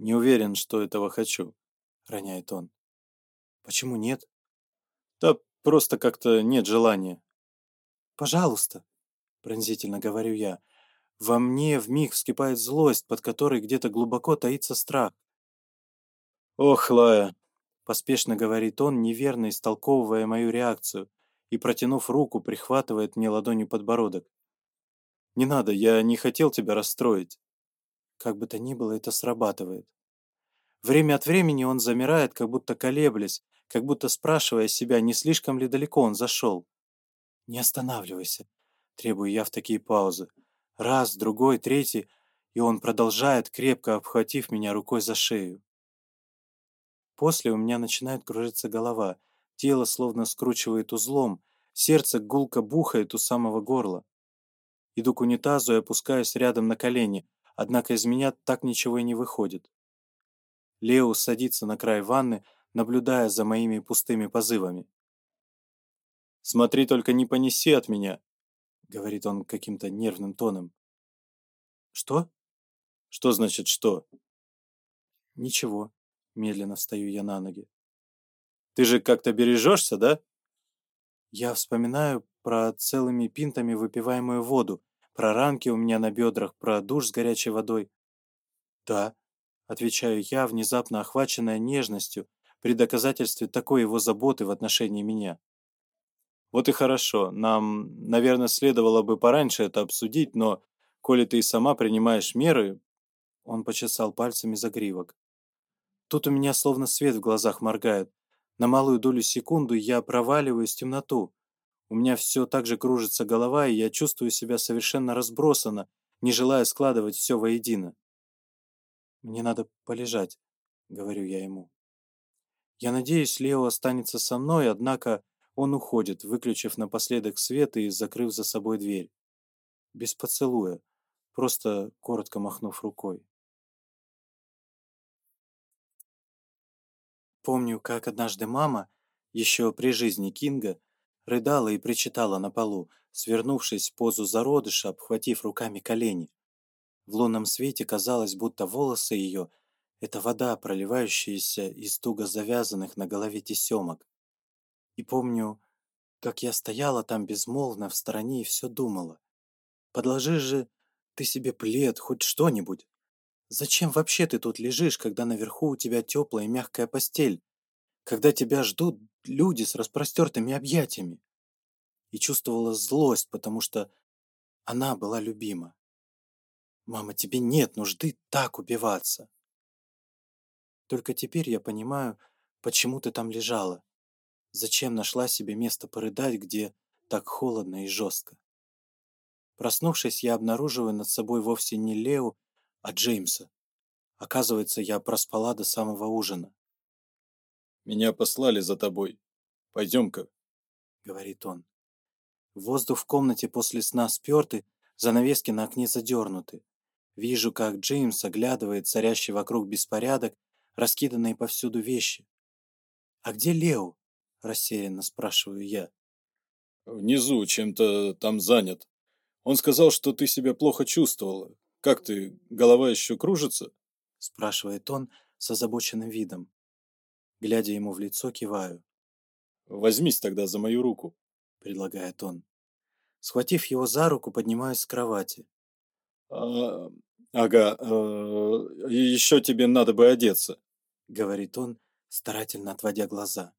«Не уверен, что этого хочу», — роняет он. «Почему нет?» «Да просто как-то нет желания». «Пожалуйста», — пронзительно говорю я. Во мне вмиг вскипает злость, под которой где-то глубоко таится страх. «Ох, Лая!» — поспешно говорит он, неверно истолковывая мою реакцию, и, протянув руку, прихватывает мне ладонью подбородок. «Не надо, я не хотел тебя расстроить». Как бы то ни было, это срабатывает. Время от времени он замирает, как будто колеблясь, как будто спрашивая себя, не слишком ли далеко он зашел. «Не останавливайся», — требую я в такие паузы. Раз, другой, третий, и он продолжает, крепко обхватив меня рукой за шею. После у меня начинает кружиться голова, тело словно скручивает узлом, сердце гулко бухает у самого горла. Иду к унитазу и опускаюсь рядом на колени — однако из меня так ничего и не выходит. Лео садится на край ванны, наблюдая за моими пустыми позывами. «Смотри, только не понеси от меня», — говорит он каким-то нервным тоном. «Что?» «Что значит «что»?» «Ничего», — медленно встаю я на ноги. «Ты же как-то бережешься, да?» Я вспоминаю про целыми пинтами выпиваемую воду, про ранки у меня на бедрах, про душ с горячей водой. «Да», — отвечаю я, внезапно охваченная нежностью, при доказательстве такой его заботы в отношении меня. «Вот и хорошо. Нам, наверное, следовало бы пораньше это обсудить, но, коли ты и сама принимаешь меры...» Он почесал пальцами загривок. Тут у меня словно свет в глазах моргает. На малую долю секунду я проваливаюсь в темноту, у меня все так же кружится голова, и я чувствую себя совершенно разбросанно, не желая складывать все воедино. «Мне надо полежать», — говорю я ему. Я надеюсь, Лео останется со мной, однако он уходит, выключив напоследок свет и закрыв за собой дверь. Без поцелуя, просто коротко махнув рукой. Помню, как однажды мама, еще при жизни Кинга, рыдала и причитала на полу, свернувшись в позу зародыша, обхватив руками колени. В лунном свете казалось, будто волосы ее — это вода, проливающаяся из туго завязанных на голове тесемок. И помню, как я стояла там безмолвно в стороне и все думала. Подложи же ты себе плед, хоть что-нибудь. Зачем вообще ты тут лежишь, когда наверху у тебя теплая и мягкая постель? Когда тебя ждут люди с распростертыми объятиями. И чувствовала злость, потому что она была любима. «Мама, тебе нет нужды так убиваться!» Только теперь я понимаю, почему ты там лежала. Зачем нашла себе место порыдать, где так холодно и жестко? Проснувшись, я обнаруживаю над собой вовсе не Лео, а Джеймса. Оказывается, я проспала до самого ужина. Меня послали за тобой. Пойдем-ка», — говорит он. Воздух в комнате после сна спёрты, занавески на окне задернуты. Вижу, как Джеймс оглядывает царящий вокруг беспорядок, раскиданные повсюду вещи. «А где Лео?» — рассеянно спрашиваю я. «Внизу, чем-то там занят. Он сказал, что ты себя плохо чувствовала. Как ты, голова еще кружится?» — спрашивает он с озабоченным видом глядя ему в лицо, киваю. «Возьмись тогда за мою руку», — предлагает он. Схватив его за руку, поднимаюсь с кровати. А, «Ага, э, а, еще тебе надо бы одеться», — говорит он, старательно отводя глаза.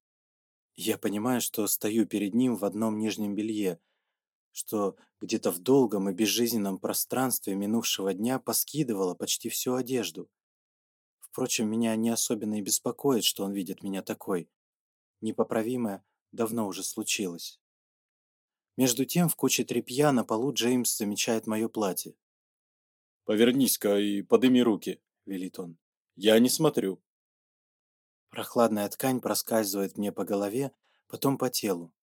Я понимаю, что стою перед ним в одном нижнем белье, что где-то в долгом и безжизненном пространстве минувшего дня поскидывала почти всю одежду — Впрочем, меня не особенно и беспокоит, что он видит меня такой. Непоправимое давно уже случилось. Между тем в куче тряпья на полу Джеймс замечает мое платье. «Повернись-ка и подыми руки», — велит он. «Я не смотрю». Прохладная ткань проскальзывает мне по голове, потом по телу.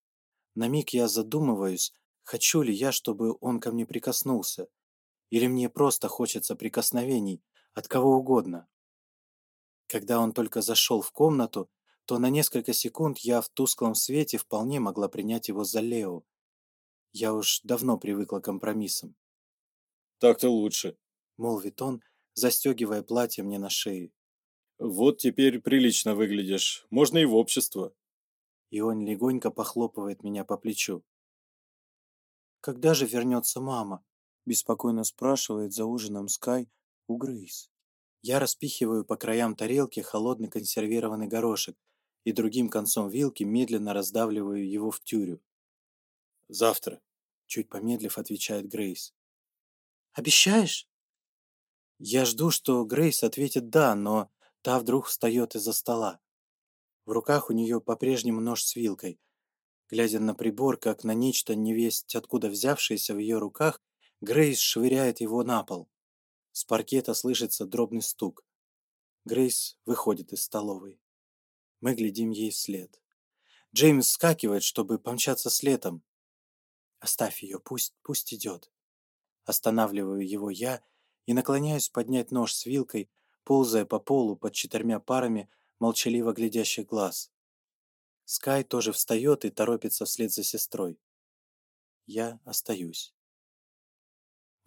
На миг я задумываюсь, хочу ли я, чтобы он ко мне прикоснулся. Или мне просто хочется прикосновений от кого угодно. Когда он только зашел в комнату, то на несколько секунд я в тусклом свете вполне могла принять его за Лео. Я уж давно привыкла к компромиссам. «Так-то лучше», — молвит он, застегивая платье мне на шее. «Вот теперь прилично выглядишь. Можно и в общество». И он легонько похлопывает меня по плечу. «Когда же вернется мама?» — беспокойно спрашивает за ужином Скай у я распихиваю по краям тарелки холодный консервированный горошек и другим концом вилки медленно раздавливаю его в тюрю. «Завтра», — чуть помедлив отвечает Грейс. «Обещаешь?» Я жду, что Грейс ответит «да», но та вдруг встает из-за стола. В руках у нее по-прежнему нож с вилкой. Глядя на прибор, как на нечто невесть откуда взявшееся в ее руках, Грейс швыряет его на пол. С паркета слышится дробный стук. Грейс выходит из столовой. Мы глядим ей вслед. Джеймс скакивает, чтобы помчаться следом. «Оставь ее, пусть, пусть идет». Останавливаю его я и наклоняюсь поднять нож с вилкой, ползая по полу под четырьмя парами молчаливо глядящих глаз. Скай тоже встает и торопится вслед за сестрой. Я остаюсь.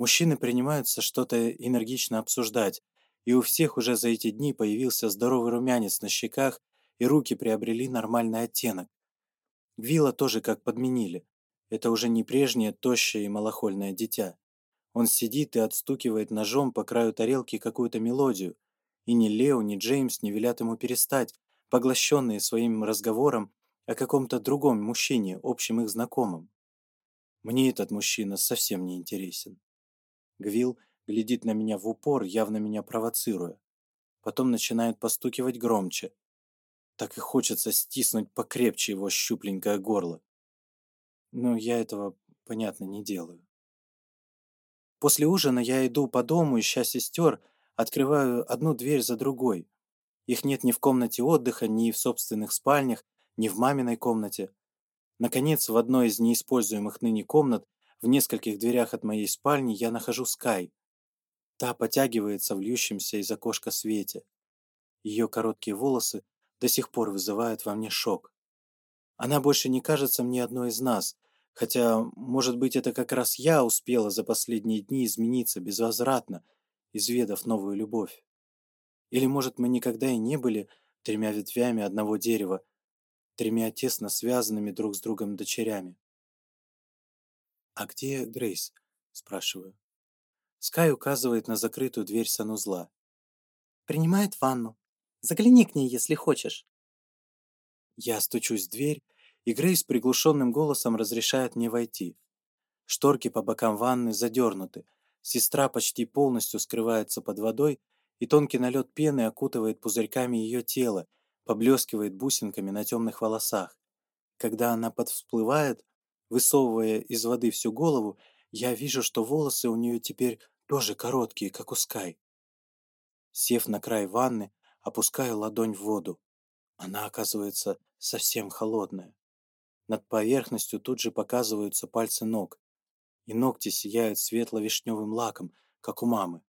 Мужчины принимаются что-то энергично обсуждать, и у всех уже за эти дни появился здоровый румянец на щеках, и руки приобрели нормальный оттенок. Гвила тоже как подменили. Это уже не прежнее тощее и малохольное дитя. Он сидит и отстукивает ножом по краю тарелки какую-то мелодию, и ни Лео, ни Джеймс не велят ему перестать, поглощенные своим разговором о каком-то другом мужчине, общем их знакомым. Мне этот мужчина совсем не интересен. Гвил глядит на меня в упор, явно меня провоцируя. Потом начинает постукивать громче. Так и хочется стиснуть покрепче его щупленькое горло. Но я этого, понятно, не делаю. После ужина я иду по дому, ища сестер, открываю одну дверь за другой. Их нет ни в комнате отдыха, ни в собственных спальнях, ни в маминой комнате. Наконец, в одной из неиспользуемых ныне комнат в нескольких дверях от моей спальни я нахожу Скай. Та потягивается в льющемся из окошка свете. Ее короткие волосы до сих пор вызывают во мне шок. Она больше не кажется мне одной из нас, хотя, может быть, это как раз я успела за последние дни измениться безвозвратно, изведав новую любовь. Или, может, мы никогда и не были тремя ветвями одного дерева, тремя тесно связанными друг с другом дочерями. «А где Грейс?» – спрашиваю. Скай указывает на закрытую дверь санузла. «Принимает ванну. Загляни к ней, если хочешь». Я стучусь в дверь, и Грейс приглушенным голосом разрешает мне войти. Шторки по бокам ванны задернуты, сестра почти полностью скрывается под водой, и тонкий налет пены окутывает пузырьками ее тело, поблескивает бусинками на темных волосах. Когда она подвсплывает, Высовывая из воды всю голову, я вижу, что волосы у нее теперь тоже короткие, как у Скай. Сев на край ванны, опускаю ладонь в воду. Она оказывается совсем холодная. Над поверхностью тут же показываются пальцы ног, и ногти сияют светло-вишневым лаком, как у мамы.